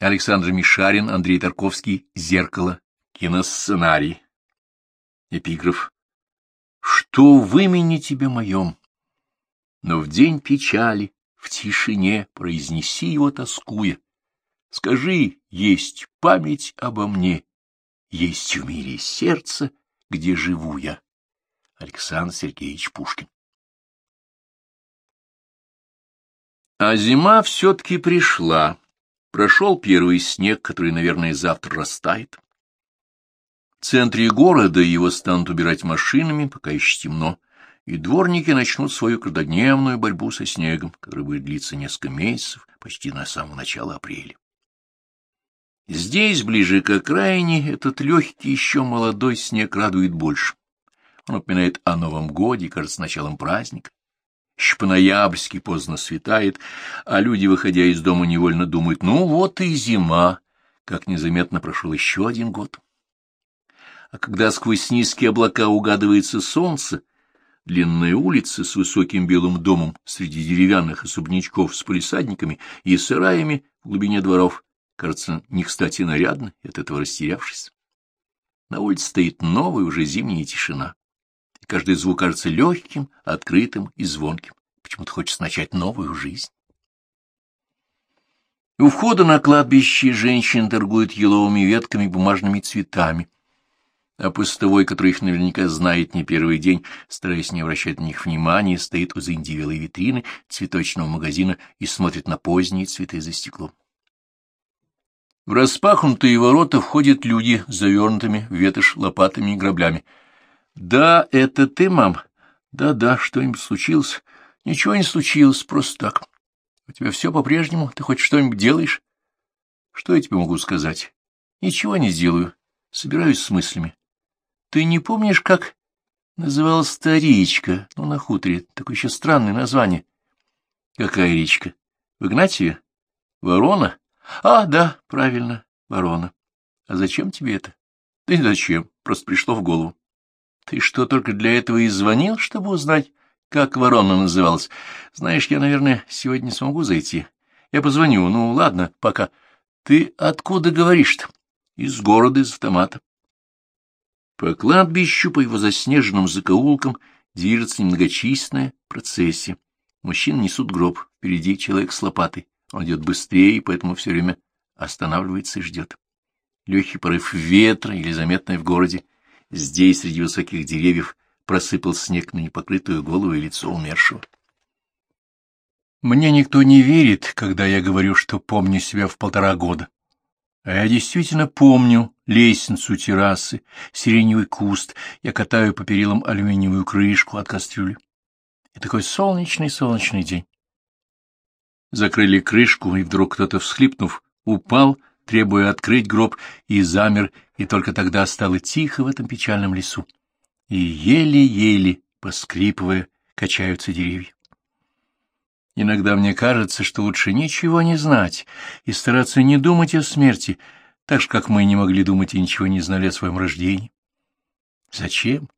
Александр Мишарин, Андрей Тарковский, «Зеркало», киносценарий. Эпиграф. Что в имени тебе моем? Но в день печали, в тишине произнеси его тоскуя. Скажи, есть память обо мне, есть в мире сердце, где живу я. Александр Сергеевич Пушкин. А зима все-таки пришла. Прошел первый снег, который, наверное, завтра растает. В центре города его станут убирать машинами, пока еще темно, и дворники начнут свою каждодневную борьбу со снегом, которая будет длиться несколько месяцев, почти на самое начало апреля. Здесь, ближе к окраине, этот легкий, еще молодой снег радует больше. Он напоминает о Новом Годе, кажется, началом праздника. Еще по-ноябрьски поздно светает, а люди, выходя из дома, невольно думают, ну вот и зима, как незаметно прошел еще один год. А когда сквозь низкие облака угадывается солнце, длинная улица с высоким белым домом среди деревянных особнячков с полисадниками и сараями в глубине дворов кажется не кстати нарядно, от этого растерявшись. На улице стоит новая уже зимняя тишина, и каждый звук кажется легким, открытым и звонким. Почему-то хочется начать новую жизнь. У входа на кладбище женщин торгуют еловыми ветками и бумажными цветами, а постовой, который их наверняка знает не первый день, стараясь не обращать на них внимания, стоит у заиндивелой витрины цветочного магазина и смотрит на поздние цветы за стеклом. В распахнутые ворота входят люди завернутыми ветошь лопатами и граблями. — Да, это ты, мам? Да-да, что-нибудь случилось? Ничего не случилось, просто так. У тебя все по-прежнему? Ты хоть что-нибудь делаешь? Что я тебе могу сказать? Ничего не сделаю. Собираюсь с мыслями. Ты не помнишь, как называлась та речка, ну, на хуторе, такое еще странное название? Какая речка? В Игнатьеве? Ворона? А, да, правильно, ворона. А зачем тебе это? Да не зачем, просто пришло в голову. Ты что, только для этого и звонил, чтобы узнать, как ворона называлась? Знаешь, я, наверное, сегодня смогу зайти. Я позвоню, ну, ладно, пока. Ты откуда говоришь-то? Из города, из автомата. По кладбищу, по его заснеженным закоулкам, движется немногочисленная процессия. Мужчины несут гроб, впереди человек с лопатой. Он идет быстрее, поэтому все время останавливается и ждет. Легкий порыв ветра или заметный в городе. Здесь, среди высоких деревьев, просыпал снег на непокрытую голову и лицо умершего. Мне никто не верит, когда я говорю, что помню себя в полтора года. А я действительно помню лестницу террасы, сиреневый куст, я катаю по перилам алюминиевую крышку от кастрюли. И такой солнечный-солнечный день. Закрыли крышку, и вдруг кто-то, всхлипнув, упал, требуя открыть гроб, и замер, и только тогда стало тихо в этом печальном лесу. И еле-еле, поскрипывая, качаются деревья. Иногда мне кажется, что лучше ничего не знать и стараться не думать о смерти, так же, как мы не могли думать и ничего не знали о своем рождении. Зачем?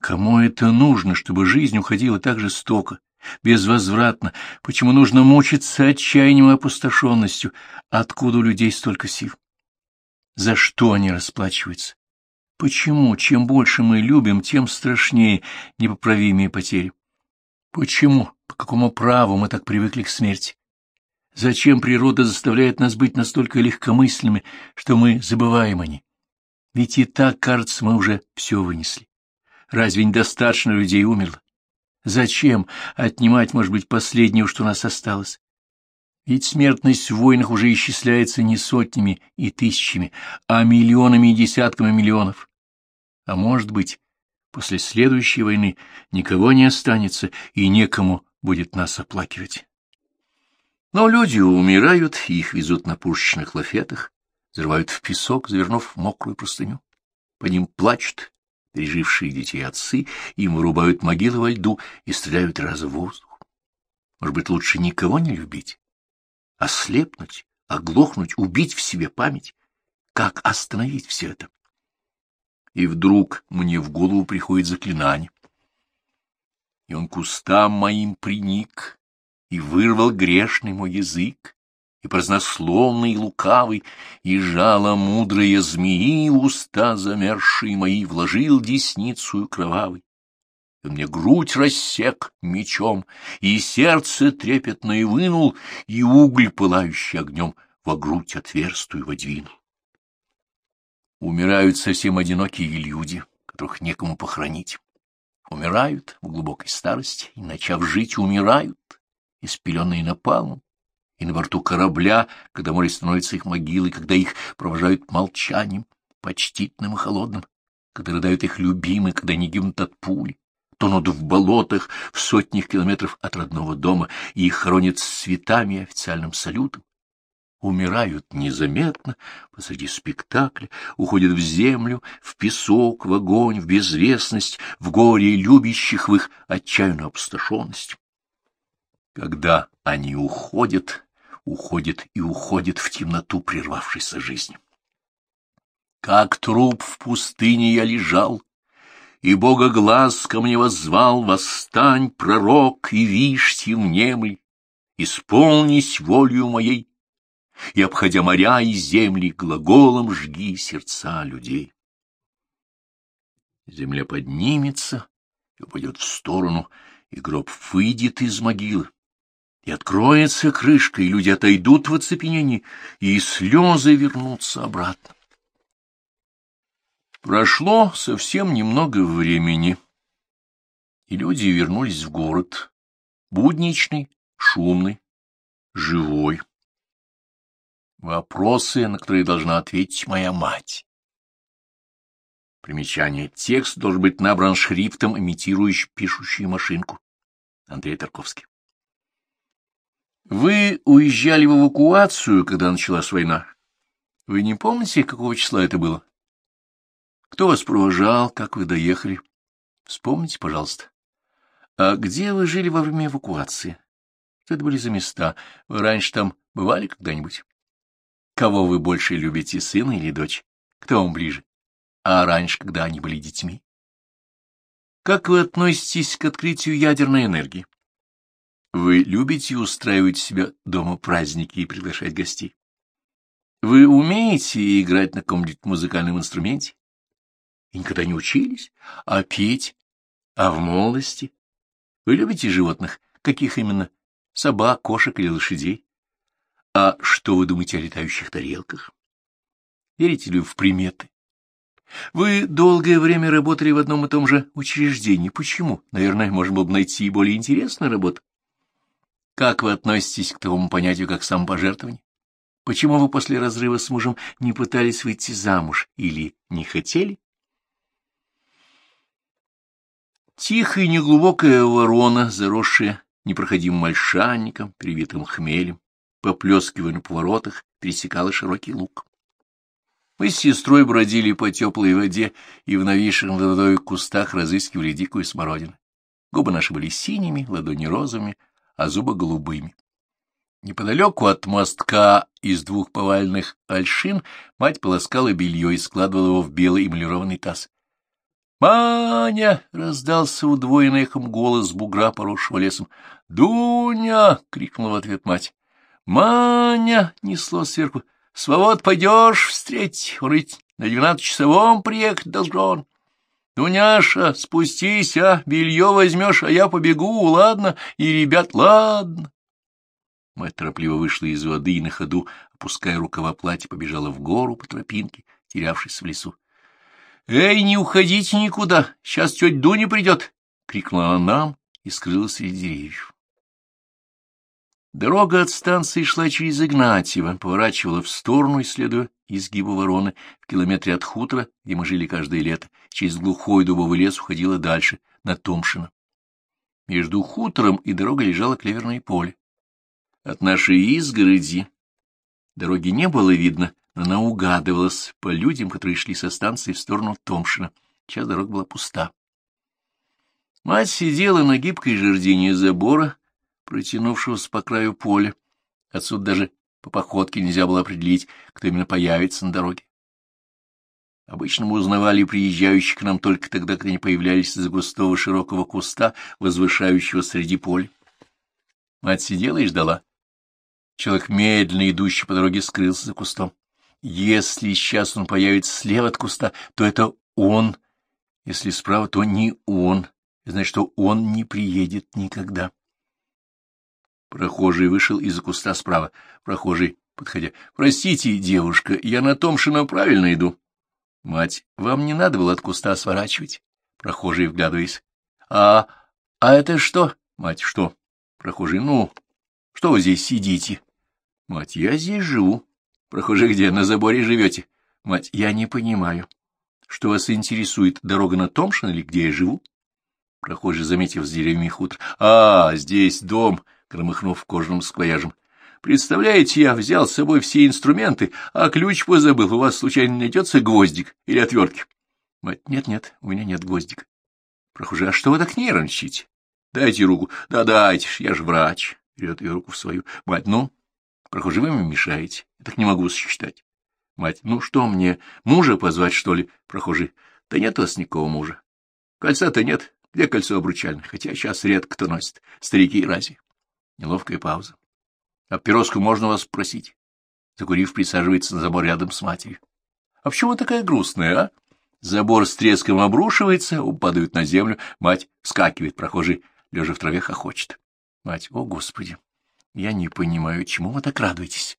Кому это нужно, чтобы жизнь уходила так жестоко, безвозвратно, почему нужно мучиться отчаянием и опустошенностью, откуда у людей столько сил? За что они расплачиваются? Почему, чем больше мы любим, тем страшнее непоправимые потери? Почему, по какому праву мы так привыкли к смерти? Зачем природа заставляет нас быть настолько легкомысленными, что мы забываем о ней? Ведь и так, кажется, мы уже все вынесли. Разве недостаточно людей умерло? Зачем отнимать, может быть, последнее, что у нас осталось? Ведь смертность в войнах уже исчисляется не сотнями и тысячами, а миллионами и десятками миллионов. А может быть, после следующей войны никого не останется и некому будет нас оплакивать. Но люди умирают, их везут на пушечных лафетах, взрывают в песок, завернув мокрую простыню. По ним плачут пережившие детей отцы, им вырубают могилы во льду и стреляют раз в воздух. Может быть, лучше никого не любить, ослепнуть, оглохнуть, убить в себе память? Как остановить все это? И вдруг мне в голову приходит заклинание. И он кустам моим приник, и вырвал грешный мой язык, и празднословный, и лукавый, и жало мудрые змеи уста замерзшие мои вложил десницу кровавый. И мне грудь рассек мечом, и сердце трепетное вынул, и уголь, пылающий огнем, во грудь отверстую водвинул. Умирают совсем одинокие люди, которых некому похоронить. Умирают в глубокой старости, и, начав жить, умирают, испеленные напалмом, и на борту корабля, когда море становится их могилой, когда их провожают молчанием, почтительным и холодным, когда рыдают их любимые, когда они гибнут от пули, тонут в болотах в сотнях километров от родного дома, и их хоронят с цветами и официальным салютом, умирают незаметно посреди спектакля, уходят в землю, в песок, в огонь, в безвестность, в горе любящих в их отчаянную опустошенность. Когда они уходят, уходит и уходит в темноту прервавшейся жизни. Как труп в пустыне я лежал, и Бога глаз ко мне воззвал, восстань, пророк, и вишь темнемль, исполнись волею моей, и, обходя моря и земли, глаголом жги сердца людей. Земля поднимется и упадет в сторону, и гроб выйдет из могилы и откроется крышка, и люди отойдут в оцепенении, и слезы вернутся обратно. Прошло совсем немного времени, и люди вернулись в город, будничный, шумный, живой. Вопросы, на которые должна ответить моя мать. Примечание. Текст должен быть набран шрифтом, имитирующим пишущую машинку. Андрей Тарковский. Вы уезжали в эвакуацию, когда началась война. Вы не помните, какого числа это было? Кто вас провожал, как вы доехали? Вспомните, пожалуйста. А где вы жили во время эвакуации? Что это были за места? Вы раньше там бывали когда-нибудь? Кого вы больше любите, сына или дочь? Кто вам ближе? А раньше, когда они были детьми? Как вы относитесь к открытию ядерной энергии? Вы любите устраивать себе дома праздники и приглашать гостей? Вы умеете играть на каком-нибудь музыкальном инструменте? И никогда не учились? А петь? А в молодости? Вы любите животных? Каких именно? Собак, кошек или лошадей? А что вы думаете о летающих тарелках? Верите ли в приметы? Вы долгое время работали в одном и том же учреждении. Почему? Наверное, можно было бы найти более интересную работу. Как вы относитесь к такому понятию, как самопожертвование? Почему вы после разрыва с мужем не пытались выйти замуж или не хотели? Тихая неглубокая ворона, заросшая непроходимым мальшанником, привитым хмелем, поплескивая на поворотах, пересекала широкий луг. Мы с сестрой бродили по теплой воде и в новейших над водой кустах разыскивали дикую смородину. Губы наши были синими, ладони розовыми, а зубы голубыми. Неподалеку от мостка из двух повальных альшин мать полоскала белье и складывала его в белый эмалированный таз. «Маня!» — раздался удвоенный эхом голос бугра, поросшего лесом. «Дуня!» — крикнула в ответ мать. «Маня!» — несло сверху. «Свобод пойдешь встретить, он ведь на двенадцатичасовом приехать должен». Дуняша, спустись, а, белье возьмешь, а я побегу, ладно, и ребят, ладно. Мать торопливо вышла из воды и на ходу, опуская рукава платья, побежала в гору по тропинке, терявшись в лесу. — Эй, не уходите никуда, сейчас тетя Дуня придет! — крикнула она нам и скрылась среди деревьев. Дорога от станции шла через Игнатьево, поворачивала в сторону, исследуя изгибу вороны, в километре от хутора, где мы жили каждое лето, через глухой дубовый лес уходила дальше, на Томшино. Между хутором и дорогой лежало клеверное поле. От нашей изгороди дороги не было видно, но она угадывалась по людям, которые шли со станции в сторону Томшина. Сейчас дорога была пуста. Мать сидела на гибкой жердине забора, протянувшегося по краю поля. Отсюда даже по походке нельзя было определить, кто именно появится на дороге. Обычно мы узнавали приезжающих к нам только тогда, когда они появлялись из густого широкого куста, возвышающего среди поля. Мать сидела и ждала. Человек, медленно идущий по дороге, скрылся за кустом. Если сейчас он появится слева от куста, то это он. Если справа, то не он. Значит, что он не приедет никогда. Прохожий вышел из-за куста справа. Прохожий, подходя. — Простите, девушка, я на Томшина правильно иду. — Мать, вам не надо было от куста сворачивать. Прохожий, вглядываясь. — А... а это что? — Мать, что? Прохожий, ну, что вы здесь сидите? — Мать, я здесь живу. Прохожий, где? На заборе живете? Мать, я не понимаю. Что вас интересует, дорога на Томшин или где я живу? Прохожий, заметив с деревьями хутор. — А, здесь дом, громыхнув кожаным сквояжем. Представляете, я взял с собой все инструменты, а ключ позабыл. У вас, случайно, найдется гвоздик или отвертки? Мать, нет-нет, у меня нет гвоздика. Прохожий, а что вы так нервничаете? Дайте руку. Да дайте ж, я же врач. Берет ее руку в свою. Мать, ну? Прохожий, вы мне мешаете. Я так не могу сосчитать. Мать, ну что мне, мужа позвать, что ли? Прохожий, да нет у вас никакого мужа. Кольца-то нет. Где кольцо обручальное? Хотя сейчас редко кто носит. Старики разве? Неловкая пауза. А пироску можно вас спросить? Закурив, присаживается на забор рядом с матерью. А почему такая грустная, а? Забор с треском обрушивается, упадают на землю, мать вскакивает, прохожий, лежа в траве, хохочет. Мать, о, Господи, я не понимаю, чему вы так радуетесь?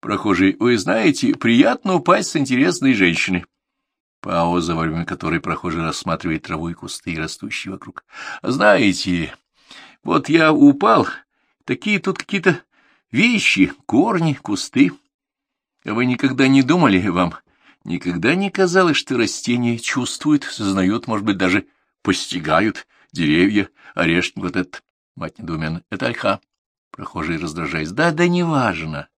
Прохожий, вы знаете, приятно упасть с интересной женщиной. Пауза, во время которой прохожий рассматривает траву и кусты, растущие вокруг. Знаете, вот я упал, такие тут какие-то вещи, корни, кусты. Вы никогда не думали вам, никогда не казалось, что растения чувствуют, сознают, может быть, даже постигают деревья, орешник вот этот, мать недоуменно, это ольха. Прохожий раздражаясь, да, да неважно,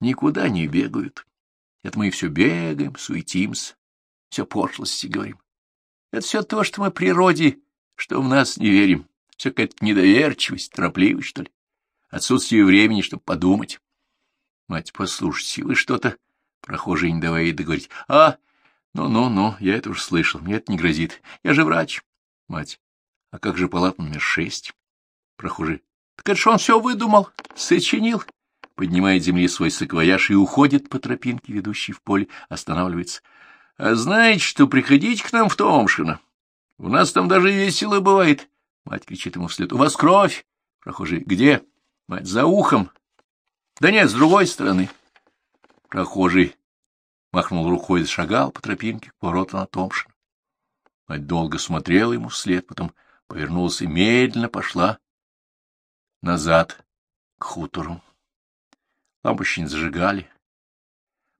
никуда не бегают. Это мы все бегаем, суетимся, все пошлости говорим. Это все то, что мы природе, что в нас не верим. Все какая-то недоверчивость, торопливость, что ли. Отсутствие времени, чтобы подумать. Мать, послушайте, вы что-то... Прохожий не давая ей договорить. А, ну-ну-ну, я это уж слышал, мне это не грозит. Я же врач. Мать, а как же палата номер шесть? Прохожий. Так это ж он все выдумал, сочинил поднимает земли свой саквояж и уходит по тропинке, ведущей в поле, останавливается. — А знаете что, приходите к нам в Томшино. У нас там даже весело бывает. Мать кричит ему вслед. — У вас кровь? Прохожий. — Где? Мать. — За ухом. — Да нет, с другой стороны. Прохожий махнул рукой и зашагал по тропинке к повороту на Томшино. Мать долго смотрела ему вслед, потом повернулась и медленно пошла назад к хутору. Лампочки не зажигали.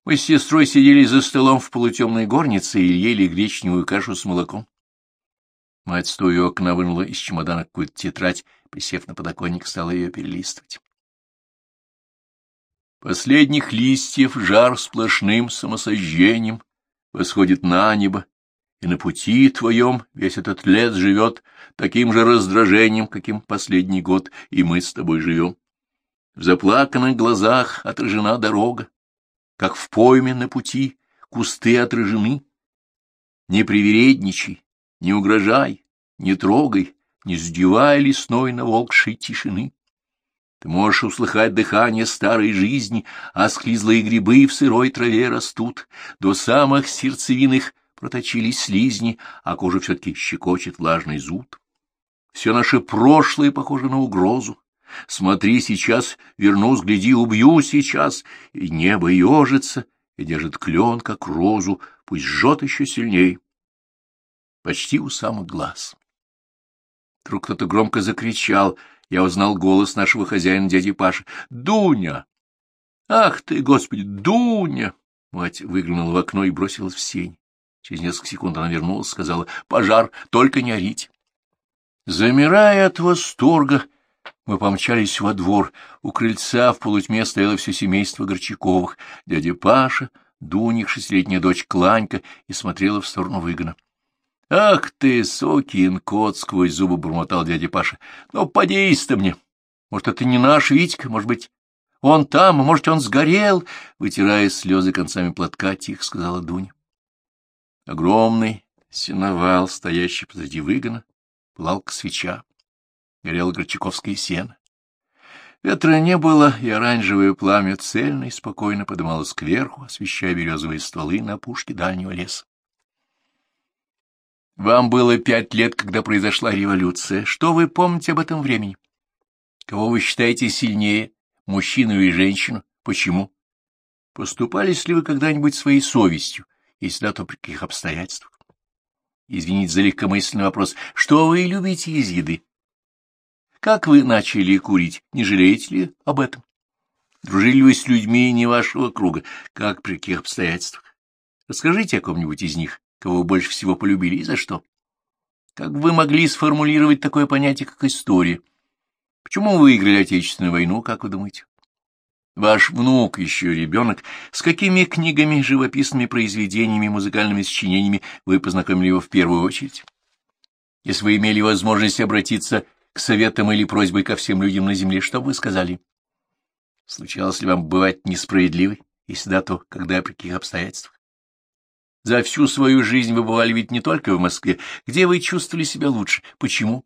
Мы с сестрой сидели за столом в полутемной горнице и ели гречневую кашу с молоком. Мать, стоя у окна, вынула из чемодана какую-то тетрадь, присев на подоконник, стала ее перелистывать. Последних листьев жар сплошным самосожжением восходит на небо, и на пути твоем весь этот лес живет таким же раздражением, каким последний год и мы с тобой живем. В заплаканных глазах отражена дорога, как в пойме на пути кусты отражены. Не привередничай, не угрожай, не трогай, не сдевай лесной наволкшей тишины. Ты можешь услыхать дыхание старой жизни, а склизлые грибы в сырой траве растут, до самых сердцевин их проточились слизни, а кожа все-таки щекочет влажный зуд. Все наше прошлое похоже на угрозу, Смотри, сейчас вернусь, гляди, убью сейчас. И небо ежится, и держит клен, как розу, пусть жжет еще сильней. Почти у самых глаз. Вдруг кто-то громко закричал. Я узнал голос нашего хозяина, дяди Паши. «Дуня! Ах ты, Господи, Дуня!» Мать выглянула в окно и бросилась в сень. Через несколько секунд она вернулась, сказала, «Пожар, только не орить». Замирая от восторга, мы помчались во двор. У крыльца в полутьме стояло все семейство Горчаковых. Дядя Паша, Дуних, шестилетняя дочь Кланька, и смотрела в сторону выгона. — Ах ты, сокин кот! — сквозь зубы бурмотал дядя Паша. — Ну, подейся мне. Может, это не наш Витька? Может быть, он там, а может, он сгорел? Вытирая слезы концами платка, тихо сказала Дуня. Огромный сеновал, стоящий позади выгона, пылал свеча горело горчаковское сено. Ветра не было, и оранжевое пламя цельно и спокойно подымалось кверху, освещая березовые стволы на опушке дальнего леса. Вам было пять лет, когда произошла революция. Что вы помните об этом времени? Кого вы считаете сильнее, мужчину или женщину? Почему? Поступались ли вы когда-нибудь своей совестью, если да, то при каких обстоятельствах? Извините за легкомысленный вопрос. Что вы любите из еды? Как вы начали курить? Не жалеете ли об этом? Дружили вы с людьми не вашего круга? Как при каких обстоятельствах? Расскажите о ком-нибудь из них, кого вы больше всего полюбили и за что. Как вы могли сформулировать такое понятие, как история? Почему вы выиграли Отечественную войну, как вы думаете? Ваш внук, еще ребенок, с какими книгами, живописными произведениями, музыкальными сочинениями вы познакомили его в первую очередь? Если вы имели возможность обратиться к советам или просьбой ко всем людям на земле, что бы вы сказали? Случалось ли вам бывать несправедливой? Если да, то когда и при каких обстоятельствах? За всю свою жизнь вы бывали ведь не только в Москве. Где вы чувствовали себя лучше? Почему?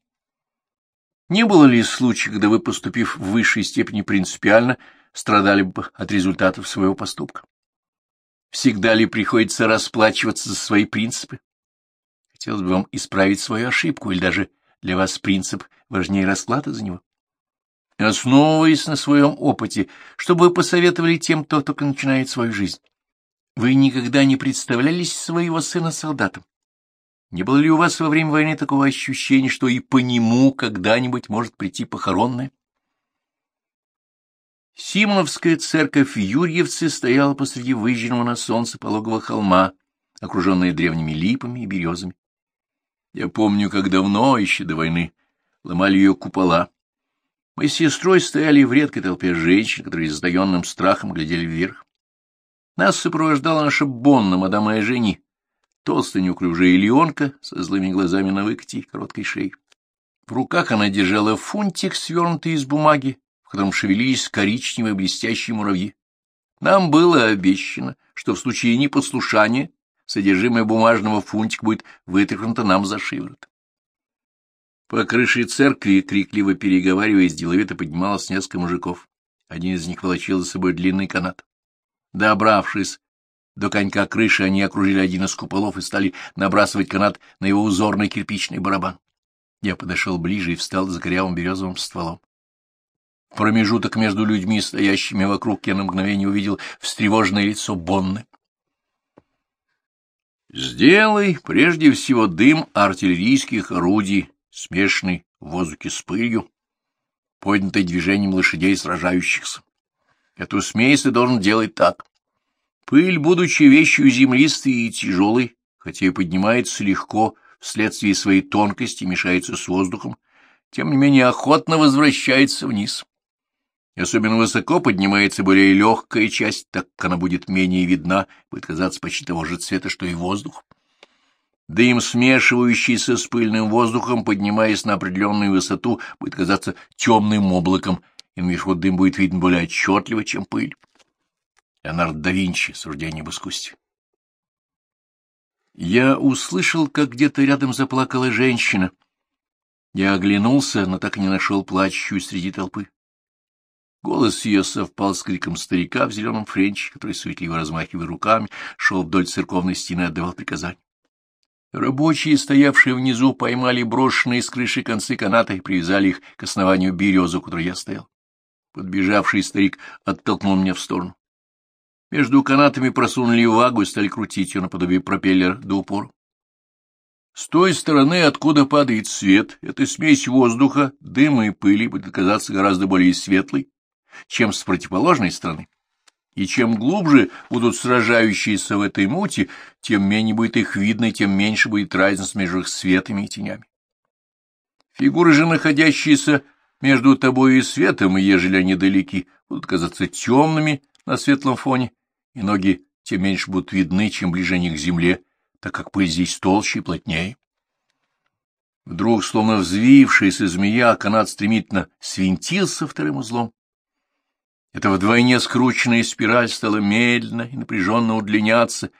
Не было ли случая, когда вы, поступив в высшей степени принципиально, страдали бы от результатов своего поступка? Всегда ли приходится расплачиваться за свои принципы? Хотелось бы вам исправить свою ошибку или даже для вас принцип важнее расклада за него. Основываясь на своем опыте, чтобы вы посоветовали тем, кто только начинает свою жизнь. Вы никогда не представляли своего сына солдатом. Не было ли у вас во время войны такого ощущения, что и по нему когда-нибудь может прийти похоронное? Симоновская церковь в Юрьевце стояла посреди выжженного на солнце пологого холма, окруженная древними липами и березами. Я помню, как давно, еще до войны, ломали ее купола. Мы с сестрой стояли в редкой толпе женщин, которые с сдаенным страхом глядели вверх. Нас сопровождала наша Бонна, мадам и жени, толстая неуклюжая Ильонка со злыми глазами на выкате и короткой шеей. В руках она держала фунтик, свернутый из бумаги, котором шевелились коричневые блестящие муравьи. Нам было обещано, что в случае непослушания содержимое бумажного фунтика будет вытряхнуто нам за шиворот. По крыше церкви, крикливо переговариваясь, деловито поднималось несколько мужиков. Один из них волочил за собой длинный канат. Добравшись до конька крыши, они окружили один из куполов и стали набрасывать канат на его узорный кирпичный барабан. Я подошел ближе и встал за корявым березовым стволом. Промежуток между людьми, стоящими вокруг, я на мгновение увидел встревоженное лицо Бонны. Сделай прежде всего дым артиллерийских орудий, смешанный в воздухе с пылью, поднятой движением лошадей сражающихся. Эту смесь ты должен делать так. Пыль, будучи вещью землистой и тяжелой, хотя и поднимается легко вследствие своей тонкости, мешается с воздухом, тем не менее охотно возвращается вниз. Особенно высоко поднимается более легкая часть, так как она будет менее видна, будет казаться почти того же цвета, что и воздух. Дым, смешивающийся с пыльным воздухом, поднимаясь на определенную высоту, будет казаться темным облаком, и наверху дым будет виден более отчетливо, чем пыль. Леонардо да Винчи, суждение об искусстве. Я услышал, как где-то рядом заплакала женщина. Я оглянулся, но так и не нашел плачущую среди толпы. Голос ее совпал с криком старика в зеленом френче, который, суетливо размахивая руками, шел вдоль церковной стены и отдавал приказания. Рабочие, стоявшие внизу, поймали брошенные с крыши концы каната и привязали их к основанию березы, у которой я стоял. Подбежавший старик оттолкнул меня в сторону. Между канатами просунули вагу и стали крутить ее наподобие пропеллера до упора. С той стороны, откуда падает свет, эта смесь воздуха, дыма и пыли будет казаться гораздо более светлой, чем с противоположной стороны. И чем глубже будут сражающиеся в этой мути, тем менее будет их видно, тем меньше будет разница между их светами и тенями. Фигуры же, находящиеся между тобой и светом, ежели они далеки, будут казаться темными на светлом фоне, и ноги тем меньше будут видны, чем ближе они к земле, так как пыль здесь толще и плотнее. Вдруг, словно взвившаяся змея, канат стремительно свинтился вторым узлом. Эта вдвойне скрученная спираль стала медленно и напряженно удлиняться,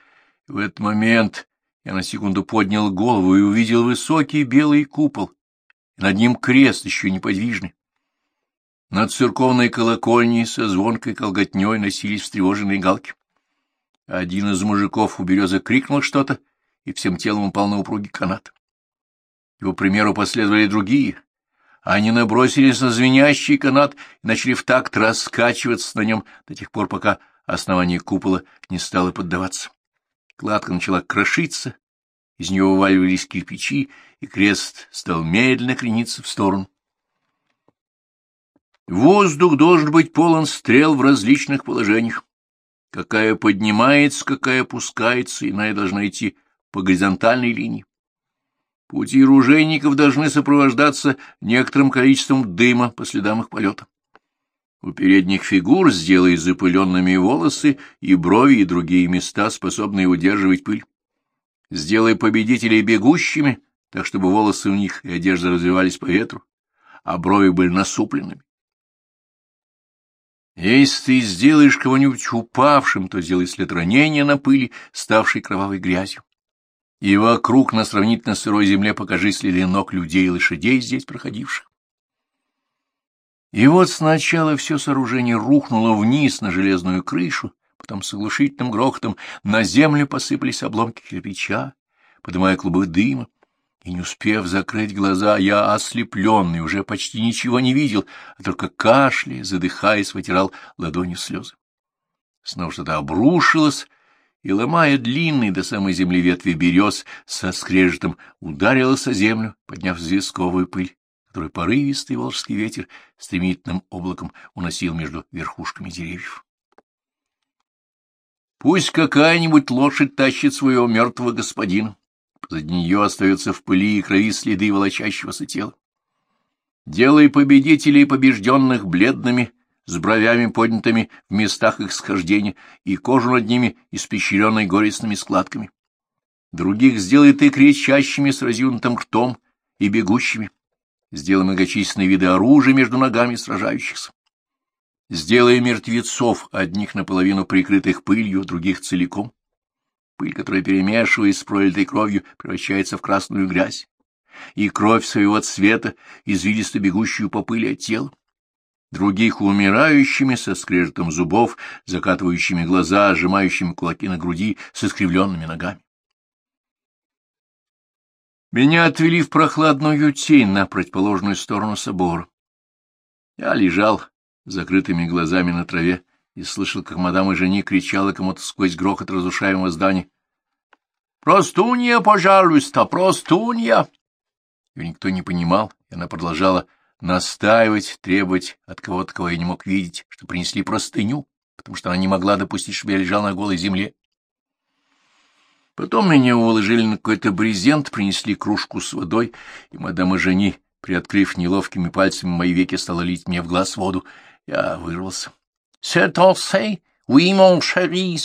и в этот момент я на секунду поднял голову и увидел высокий белый купол, и над ним крест еще неподвижный. Над церковной колокольней со звонкой колготней носились встревоженные галки. Один из мужиков у березы крикнул что-то, и всем телом упал на упругий канат. Его примеру последовали другие. Они набросились на звенящий канат и начали в такт раскачиваться на нем до тех пор, пока основание купола не стало поддаваться. Кладка начала крошиться, из нее вываливались кирпичи, и крест стал медленно крениться в сторону. Воздух должен быть полон стрел в различных положениях. Какая поднимается, какая опускается, иная должна идти по горизонтальной линии. Пути ружейников должны сопровождаться некоторым количеством дыма по следам их полета. У передних фигур сделай запыленными волосы и брови и другие места, способные удерживать пыль. Сделай победителей бегущими, так чтобы волосы у них и одежда развивались по ветру, а брови были насупленными. Если ты сделаешь кого-нибудь упавшим, то сделай след ранения на пыли, ставшей кровавой грязью. И вокруг на сравнительно сырой земле покажи следы ног людей и лошадей, здесь проходивших. И вот сначала все сооружение рухнуло вниз на железную крышу, потом с оглушительным грохотом на землю посыпались обломки кирпича, поднимая клубы дыма, и, не успев закрыть глаза, я, ослепленный, уже почти ничего не видел, а только кашляя, задыхаясь, вытирал ладонью слезы. Снова что-то обрушилось, и, ломая длинные до самой земли ветви берез, со скрежетом ударилось о землю, подняв звездковую пыль, которую порывистый волжский ветер стремительным облаком уносил между верхушками деревьев. Пусть какая-нибудь лошадь тащит своего мертвого господина, Позади нее остаются в пыли и крови следы волочащегося тела. Делай победителей побежденных бледными, с бровями поднятыми в местах их схождения и кожу над ними испещренной горестными складками. Других сделай ты кричащими с разъюнутым ртом и бегущими. Сделай многочисленные виды оружия между ногами сражающихся. Сделай мертвецов, одних наполовину прикрытых пылью, других целиком пыль, которая, перемешиваясь с пролитой кровью, превращается в красную грязь, и кровь своего цвета, извилисто бегущую по пыли от тела. Других умирающими со скрежетом зубов, закатывающими глаза, сжимающими кулаки на груди, с искривленными ногами. Меня отвели в прохладную тень на противоположную сторону собора. Я лежал с закрытыми глазами на траве, и слышал, как мадам и жени кричала кому-то сквозь грохот разрушаемого здания. «Простунья, пожалуйста, простунья!» Ее никто не понимал, и она продолжала настаивать, требовать от кого-то, кого я не мог видеть, что принесли простыню, потому что она не могла допустить, чтобы я лежал на голой земле. Потом меня уложили на какой-то брезент, принесли кружку с водой, и мадам и жени, приоткрыв неловкими пальцами мои веки, стала лить мне в глаз воду. Я вырвался. C'est assez, oui, mon chéri.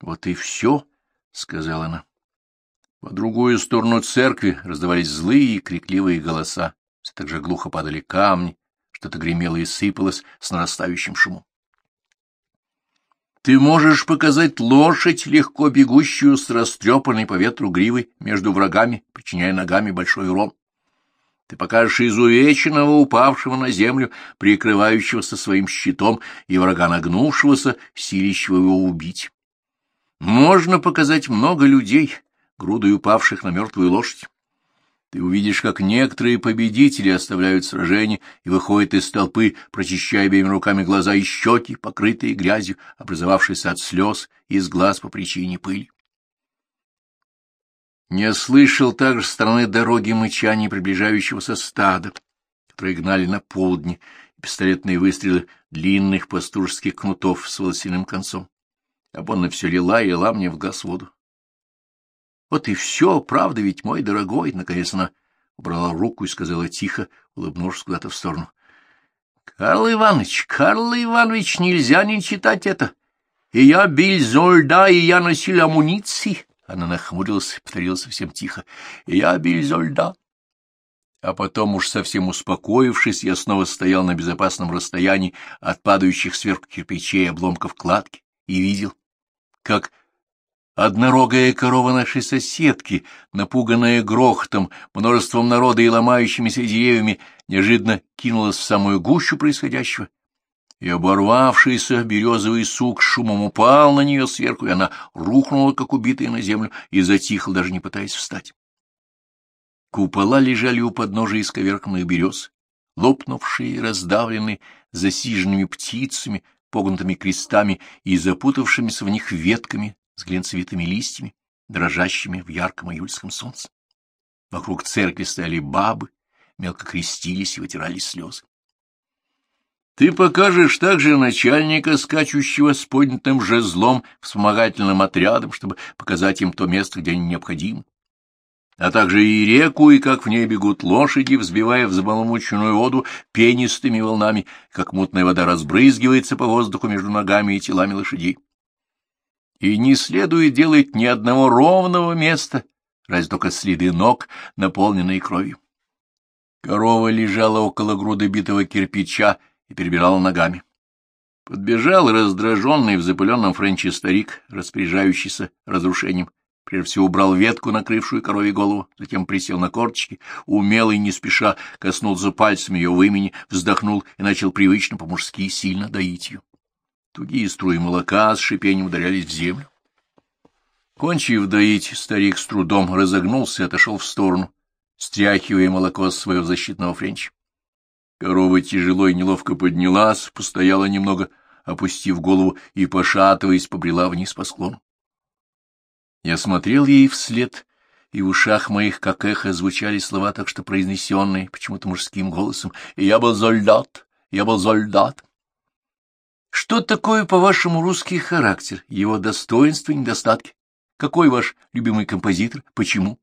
Вот и все, — сказала она. По другую сторону церкви раздавались злые и крикливые голоса. Все так же глухо падали камни, что-то гремело и сыпалось с нарастающим шумом. Ты можешь показать лошадь, легко бегущую с растрепанной по ветру гривой между врагами, причиняя ногами большой урон. Ты покажешь изувеченного, упавшего на землю, прикрывающегося своим щитом, и врага нагнувшегося, силищего его убить. Можно показать много людей, грудой упавших на мертвую лошадь. Ты увидишь, как некоторые победители оставляют сражение и выходят из толпы, прочищая обеими руками глаза и щеки, покрытые грязью, образовавшейся от слез и из глаз по причине пыли. Не слышал также с стороны дороги мычания приближающегося стада, которые гнали на полдни, пистолетные выстрелы длинных пастушеских кнутов с волосяным концом. А Бонна все лила и лила мне в глаз воду. Вот и все, правда ведь, мой дорогой, наконец она убрала руку и сказала тихо, улыбнувшись куда-то в сторону. — Карл Иванович, Карл Иванович, нельзя не читать это. И я бильзольда, и я носил амуниции. Она нахмурилась и повторила совсем тихо. «Я Бильзольда». А потом, уж совсем успокоившись, я снова стоял на безопасном расстоянии от падающих сверху кирпичей обломков кладки и видел, как однорогая корова нашей соседки, напуганная грохотом, множеством народа и ломающимися деревьями, неожиданно кинулась в самую гущу происходящего, и оборвавшийся березовый сук шумом упал на нее сверху, и она рухнула, как убитая на землю, и затихла, даже не пытаясь встать. Купола лежали у подножия исковерканных берез, лопнувшие, раздавленные засиженными птицами, погнутыми крестами и запутавшимися в них ветками с глинцевитыми листьями, дрожащими в ярком июльском солнце. Вокруг церкви стояли бабы, мелко крестились и вытирали слезы. Ты покажешь также начальника, скачущего с поднятым жезлом вспомогательным отрядом, чтобы показать им то место, где они необходимы, а также и реку, и как в ней бегут лошади, взбивая в воду пенистыми волнами, как мутная вода разбрызгивается по воздуху между ногами и телами лошадей. И не следует делать ни одного ровного места, разве только следы ног, наполненные кровью. Корова лежала около груды битого кирпича, и перебирал ногами. Подбежал раздраженный в запыленном френче старик, распоряжающийся разрушением. Прежде всего убрал ветку, накрывшую корове голову, затем присел на корточки, умело и не спеша коснулся пальцем ее вымени, вздохнул и начал привычно по-мужски сильно доить ее. Тугие струи молока с шипением ударялись в землю. Кончив доить, старик с трудом разогнулся и отошел в сторону, стряхивая молоко с своего защитного френча. Корова тяжело и неловко поднялась, постояла немного, опустив голову и, пошатываясь, побрела вниз по склону. Я смотрел ей вслед, и в ушах моих, как эхо, звучали слова, так что произнесенные почему-то мужским голосом «Я был солдат! Я был солдат!» Что такое, по-вашему, русский характер, его достоинства и недостатки? Какой ваш любимый композитор? Почему?